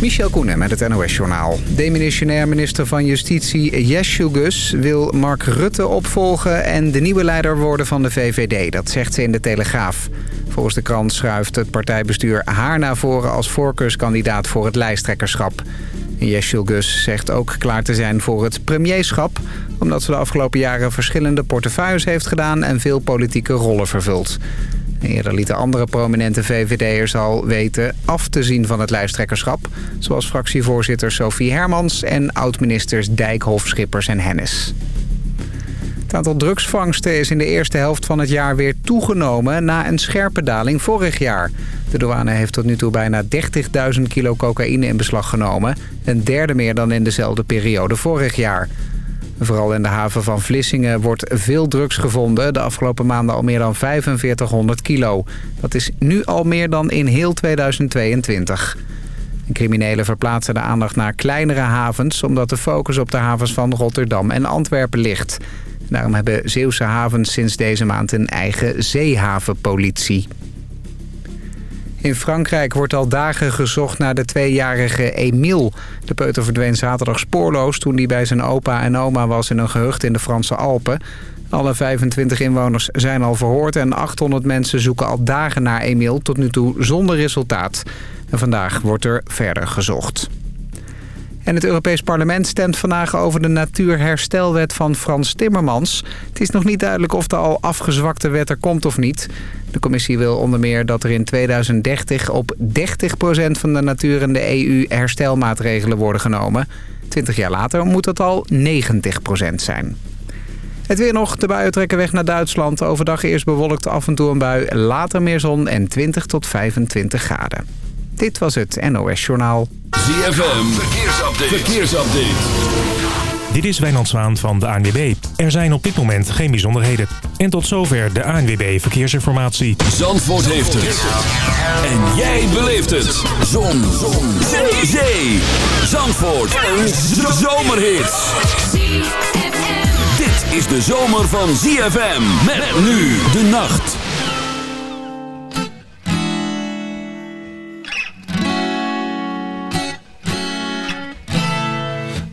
Michel Koenen met het NOS-journaal. Demissionair minister van Justitie Gus wil Mark Rutte opvolgen... en de nieuwe leider worden van de VVD. Dat zegt ze in de Telegraaf. Volgens de krant schuift het partijbestuur haar naar voren... als voorkeurskandidaat voor het lijsttrekkerschap. Gus zegt ook klaar te zijn voor het premierschap... omdat ze de afgelopen jaren verschillende portefeuilles heeft gedaan... en veel politieke rollen vervult. Eerder lieten andere prominente VVD'ers al weten af te zien van het lijsttrekkerschap. Zoals fractievoorzitter Sophie Hermans en oud-ministers Dijkhoff, Schippers en Hennis. Het aantal drugsvangsten is in de eerste helft van het jaar weer toegenomen... na een scherpe daling vorig jaar. De douane heeft tot nu toe bijna 30.000 kilo cocaïne in beslag genomen. Een derde meer dan in dezelfde periode vorig jaar. Vooral in de haven van Vlissingen wordt veel drugs gevonden. De afgelopen maanden al meer dan 4500 kilo. Dat is nu al meer dan in heel 2022. Criminelen verplaatsen de aandacht naar kleinere havens... omdat de focus op de havens van Rotterdam en Antwerpen ligt. Daarom hebben Zeeuwse havens sinds deze maand een eigen zeehavenpolitie. In Frankrijk wordt al dagen gezocht naar de tweejarige Emile. De peuter verdween zaterdag spoorloos toen hij bij zijn opa en oma was in een gehucht in de Franse Alpen. Alle 25 inwoners zijn al verhoord en 800 mensen zoeken al dagen naar Emile, tot nu toe zonder resultaat. En vandaag wordt er verder gezocht. En het Europees Parlement stemt vandaag over de natuurherstelwet van Frans Timmermans. Het is nog niet duidelijk of de al afgezwakte wet er komt of niet. De commissie wil onder meer dat er in 2030 op 30% van de natuur in de EU herstelmaatregelen worden genomen. 20 jaar later moet dat al 90% zijn. Het weer nog. De buien trekken weg naar Duitsland. Overdag eerst bewolkt af en toe een bui. Later meer zon en 20 tot 25 graden. Dit was het NOS Journaal. ZFM. Verkeersupdate. Verkeersupdate. Dit is Wijnand Zwaan van de ANWB. Er zijn op dit moment geen bijzonderheden. En tot zover de ANWB Verkeersinformatie. Zandvoort heeft het. En jij beleeft het. Zon. Zon. Zee. Zee. Zandvoort. Een zomerhit. Dit is de zomer van ZFM. Met nu de nacht.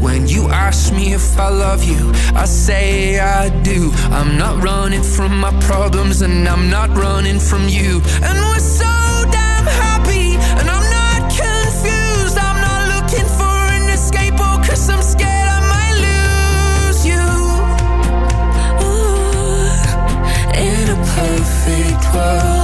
When you ask me if I love you, I say I do. I'm not running from my problems, and I'm not running from you. And we're so damn happy, and I'm not confused. I'm not looking for an escape, oh, cause I'm scared I might lose you. Ooh, in a perfect world.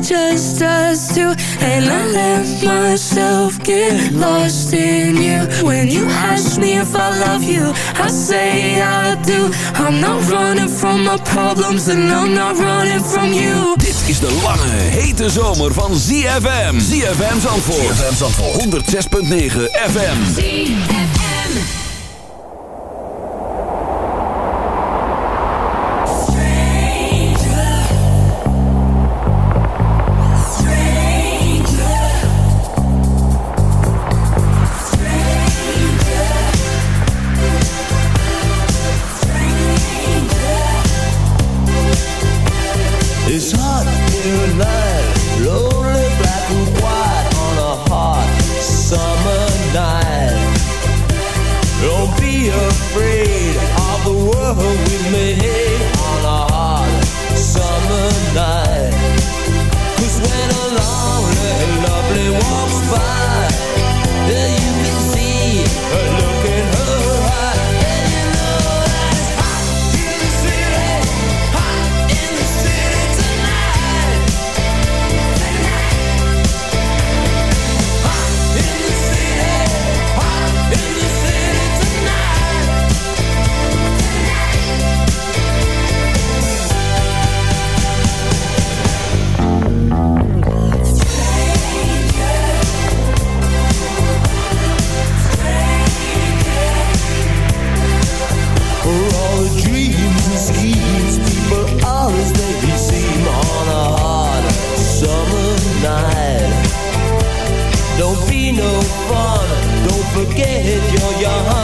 It's just us two, and I let myself get lost in you. When you ask me if I love you, I say I do. I'm not running from my problems, and I'm not running from you. Dit is de lange, hete zomer van ZFM. ZFM Zandvoort. ZFM Zandvoort. 106.9 FM. Stranger. your heart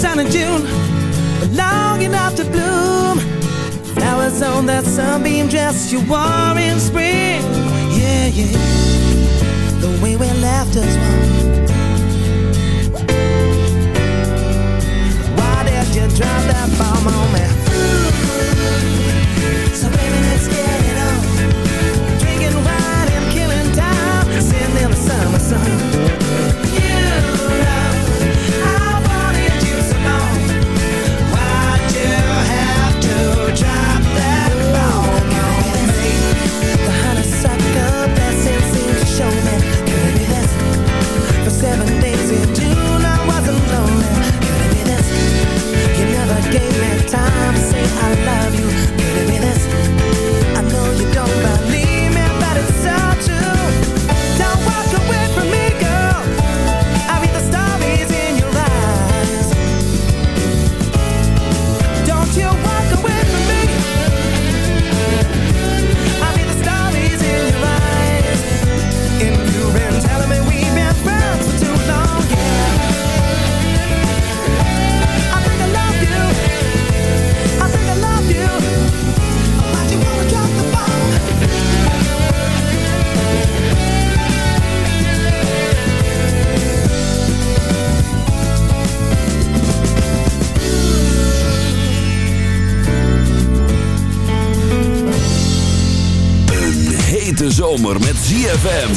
silent June, long enough to bloom. Flowers on that sunbeam dress you wore in spring. Yeah, yeah. The way we left us one. Why did you drop that bomb on me? So baby, let's get ZFM.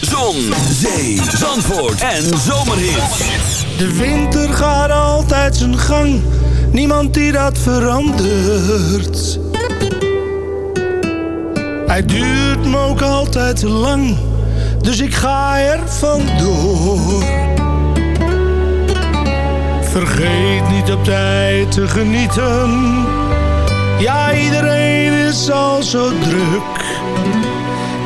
Zon, zee, zandvoort en zomerhit. De winter gaat altijd zijn gang. Niemand die dat verandert. Hij duurt me ook altijd te lang. Dus ik ga er vandoor. Vergeet niet op tijd te genieten. Ja, iedereen is al zo druk.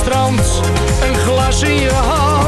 Strand, een glas in je hand,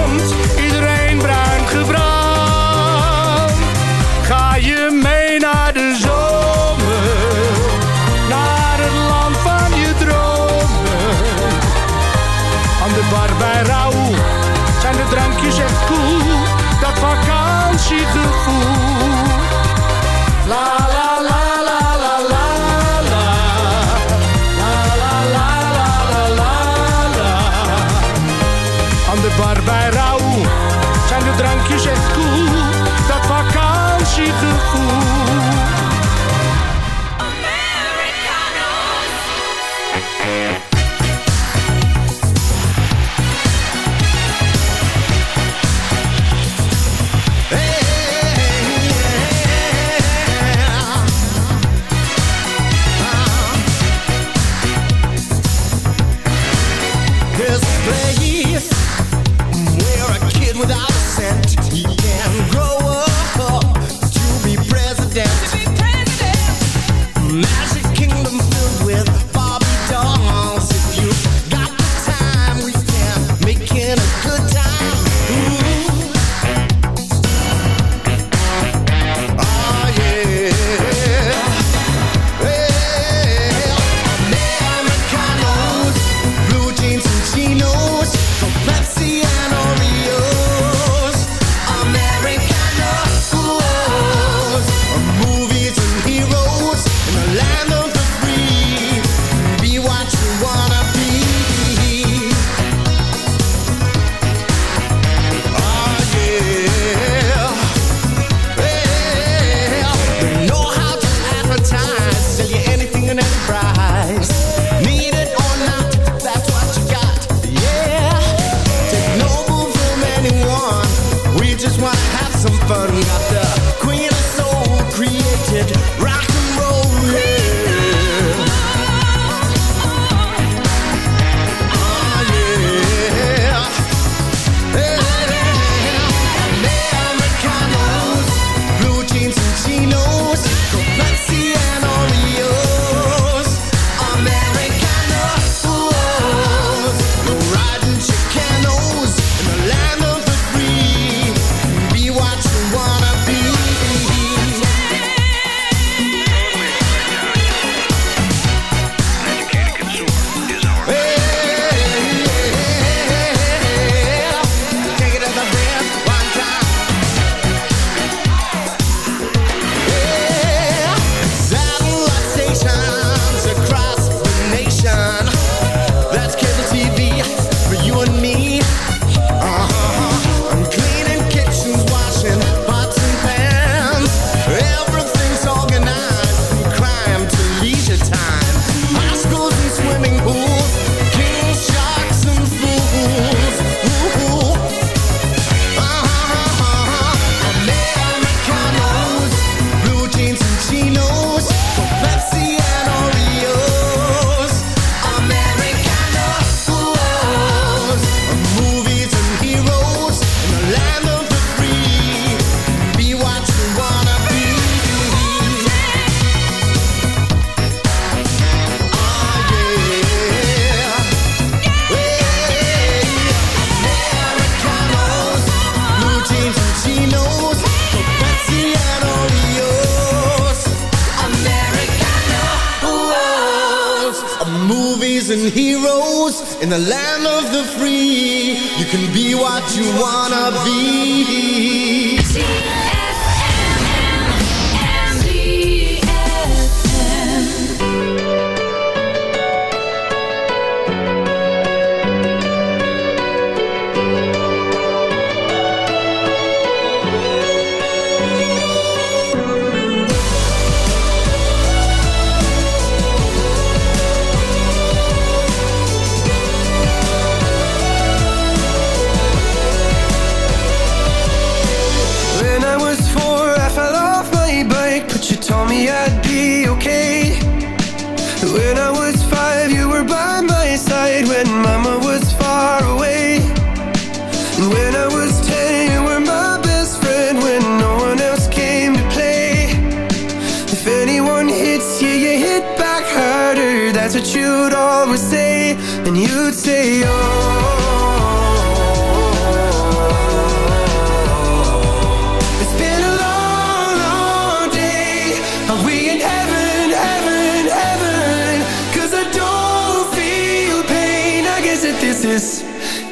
this is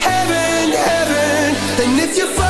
heaven, heaven. And if you're.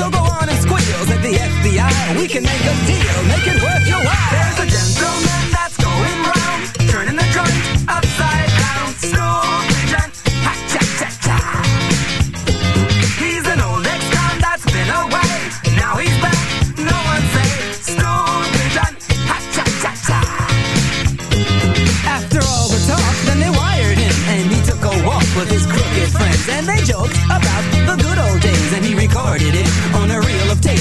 So go on and squeal. at the FBI. We can make a deal, make it work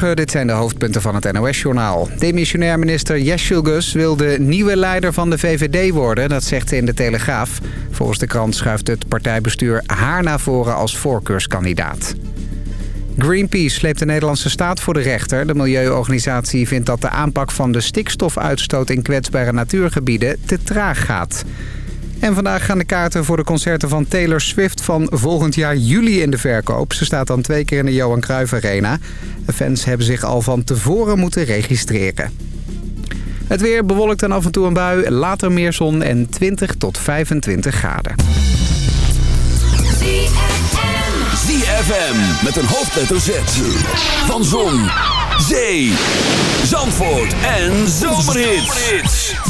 Dit zijn de hoofdpunten van het NOS-journaal. Demissionair minister Gus wil de nieuwe leider van de VVD worden. Dat zegt ze in de Telegraaf. Volgens de krant schuift het partijbestuur haar naar voren als voorkeurskandidaat. Greenpeace sleept de Nederlandse staat voor de rechter. De milieuorganisatie vindt dat de aanpak van de stikstofuitstoot in kwetsbare natuurgebieden te traag gaat. En vandaag gaan de kaarten voor de concerten van Taylor Swift van volgend jaar juli in de verkoop. Ze staat dan twee keer in de Johan Cruijff Arena. De fans hebben zich al van tevoren moeten registreren. Het weer bewolkt en af en toe een bui, later meer zon en 20 tot 25 graden. ZFM met een hoofdletter Z. Van Zon, Zee, Zandvoort en Zomerhits.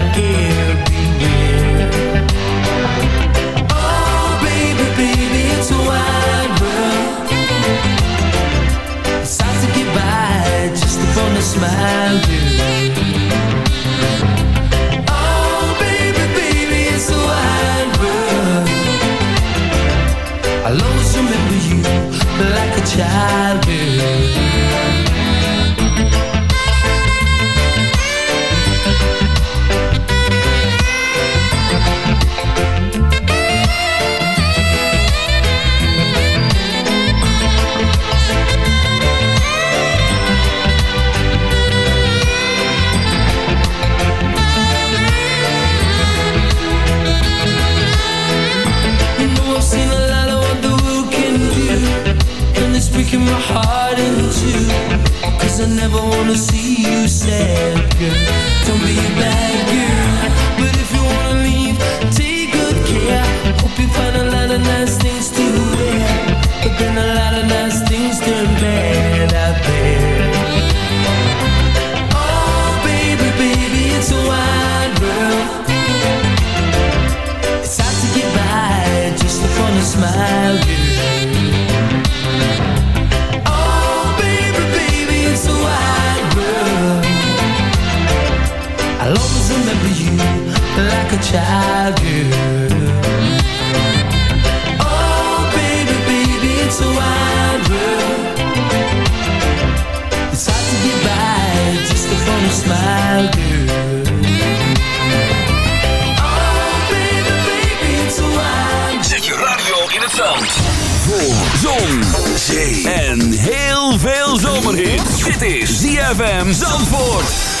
to see you sad, girl like a child, girl. Oh, baby, baby, it's wild world. Oh, baby, baby, Zet je radio in het zand. Voor zon, zee en heel veel zomerhit. Dit is ZFM Zandvoort.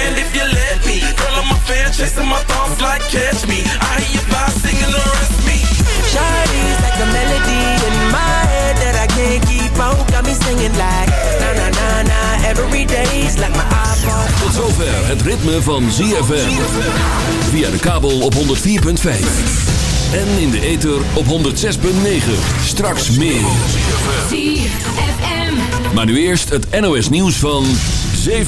stand if you let me Girl, I'm a fan, chasing my thoughts like catch me I hear you fly, singing the rest me Shawty's like a melody in my head that I can't keep out. Got me singing like na na na na every day's like my iPod. Tot zover het ritme van ZFM. Via de kabel op 104.5. En in de ether op 106.9. Straks meer. ZFM. Maar nu eerst het NOS nieuws van 7